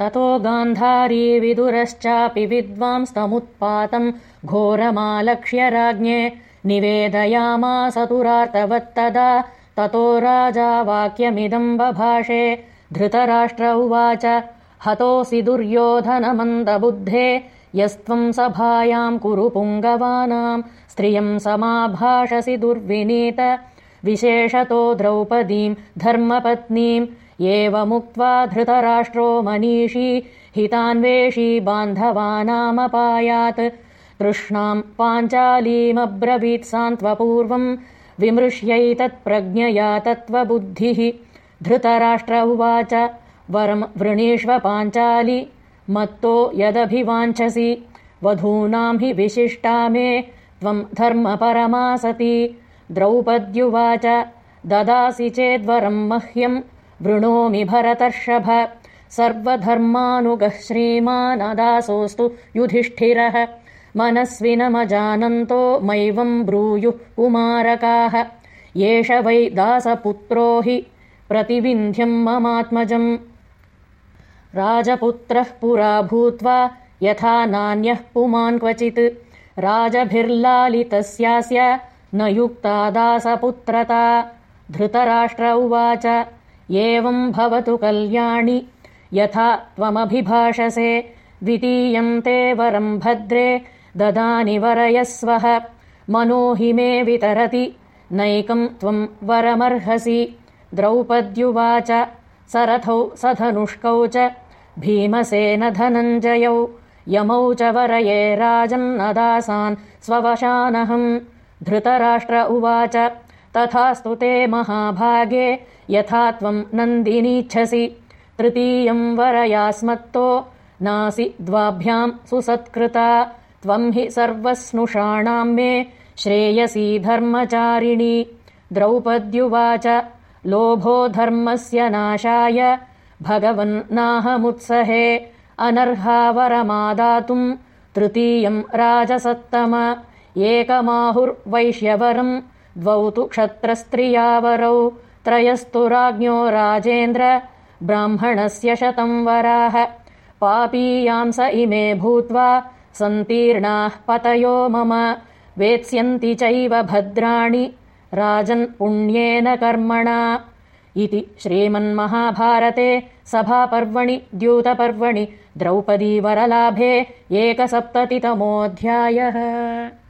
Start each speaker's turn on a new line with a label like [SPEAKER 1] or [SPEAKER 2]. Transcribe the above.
[SPEAKER 1] ततो गान्धारी विदुरश्चापि विद्वांस्तमुत्पातम् घोरमालक्ष्य राज्ञे निवेदयामासतुरार्तवत्तदा ततो राजा वाक्यमिदम् बभाषे धृतराष्ट्र उवाच हतोऽसि दुर्योधनमन्दबुद्धे यस्त्वम् सभायाम् कुरु पुङ्गवानाम् स्त्रियम् समाभाषसि दुर्विनीत विशेषतो द्रौपदीम् धर्मपत्नीम् एवमुक्त्वा धृतराष्ट्रो मनीषी हितान्वेषी बान्धवानामपायात्। तृष्णाम् पाञ्चालीमब्रवीत् सान्त्वपूर्वम् विमृश्यैतत्प्रज्ञया तत्त्वबुद्धिः। धृतराष्ट्र उवाच वरम् वृणीष्व पाञ्चाली मत्तो यदभिवाञ्छसि। वधूनाम् हि विशिष्टा मे त्वम् धर्मपरमा सति द्रौपद्युवाच ददासि चेद्वरम् मह्यम् वृणोमि भरतर्षभ। सर्वधर्मानुगः श्रीमानदासोऽस्तु युधिष्ठिरः। मनस्विनमजानन्तो मैवम् ब्रूयुः कुमारकाः। एष वै दासपुत्रो हि प्रतिविन्ध्यम् ममात्मजम्। राजपुत्रः पुरा भूत्वा यथा नान्यः पुमान् क्वचित्। राजभिर्लालितस्यास्य न युक्ता दासपुत्रता। धृतराष्ट्र उवाच एवम् भवतु कल्याणि यथा त्वमभिभाषसे द्वितीयम् ते वरम् भद्रे ददानि वरयस्वः। मनो हि मे वितरति नैकम् त्वम् वरमर्हसि। द्रौपद्युवाच सरथौ सधनुष्कौ च भीमसेन धनञ्जयौ। यमौ च वरये राजन्नदासान् स्ववशानहम् धृतराष्ट्र उवाच। तथास्तु ते महाभागे यथा त्वम् नन्दिनीच्छसि। तृतीयम् वरयास्मत्तो नासि द्वाभ्याम् सुसत्कृता। त्वम् हि सर्वस्नुषाणाम् मे श्रेयसी धर्मचारिणी। द्रौपद्युवाच लोभो धर्मस्य नाशाय भगवन्नाहमुत्सहे अनर्हावरमादातुम् तृतीयम् राजसत्तम एकमाहुर्वैश्यवरम् द्वौ तु क्षत्रस्त्रियावरौ त्रयस्तु राज्ञो राजेन्द्र ब्राह्मणस्य शतम् वराः पापीयाम् स इमे भूत्वा सन्तीर्णाः पतयो मम। वेत्स्यन्ति चैव भद्राणि राजन् पुण्येन कर्मणा। इति श्रीमन्महाभारते सभापर्वणि द्यूतपर्वणि द्रौपदीवरलाभे एकसप्ततितमोऽध्यायः